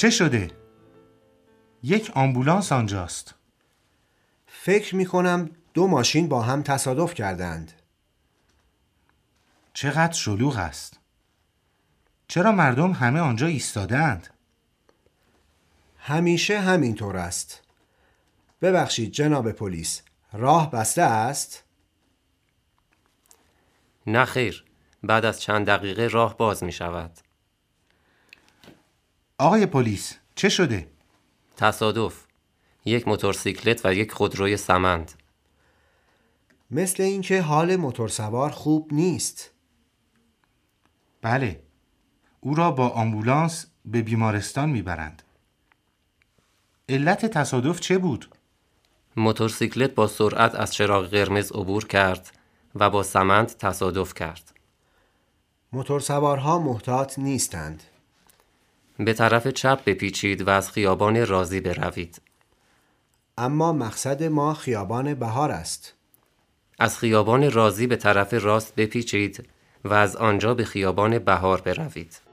چه شده؟ یک آمبولانس آنجاست فکر می کنم دو ماشین با هم تصادف کردند چقدر شلوغ است چرا مردم همه آنجا ایستادند؟ همیشه همینطور است ببخشید جناب پلیس راه بسته است؟ نه خیر بعد از چند دقیقه راه باز می شود آقای پلیس چه شده؟ تصادف. یک موتورسیکلت و یک خودروی سمند. مثل اینکه حال موتورسوار خوب نیست. بله. او را با آمبولانس به بیمارستان می‌برند. علت تصادف چه بود؟ موتورسیکلت با سرعت از چراغ قرمز عبور کرد و با سمند تصادف کرد. موتورسوارها محتاط نیستند. به طرف چپ بپیچید و از خیابان رازی بروید. اما مقصد ما خیابان بهار است. از خیابان رازی به طرف راست بپیچید و از آنجا به خیابان بهار بروید.